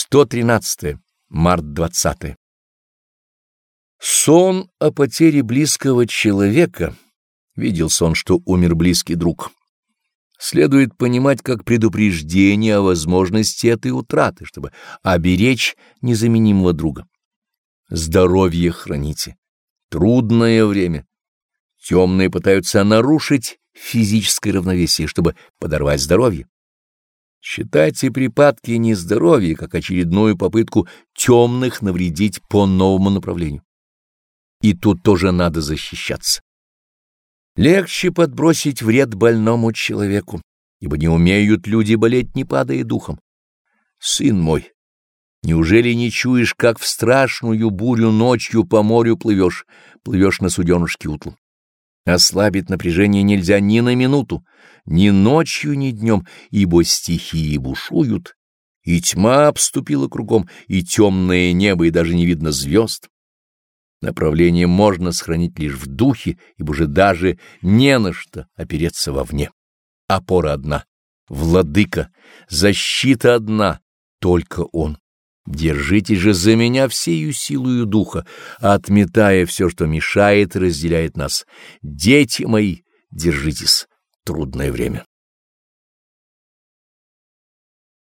113. Март 20. Сон о потере близкого человека. Видел сон, что умер близкий друг. Следует понимать как предупреждение о возможности этой утраты, чтобы оберечь незаменимого друга. Здоровье храните. Трудное время. Темные пытаются нарушить физическое равновесие, чтобы подорвать здоровье. Считайте припадки нездоровья как очередную попытку темных навредить по новому направлению. И тут тоже надо защищаться. Легче подбросить вред больному человеку, ибо не умеют люди болеть, не падая духом. Сын мой, неужели не чуешь, как в страшную бурю ночью по морю плывешь, плывешь на суденушке утлу? Ослабить напряжение нельзя ни на минуту, ни ночью, ни днем, ибо стихии бушуют, и тьма обступила кругом, и темное небо, и даже не видно звезд. Направление можно сохранить лишь в духе, ибо же даже не на что опереться вовне. Опора одна, владыка, защита одна, только он. Держите же за меня всею силою духа, отметая все, что мешает и разделяет нас. Дети мои, держитесь, трудное время.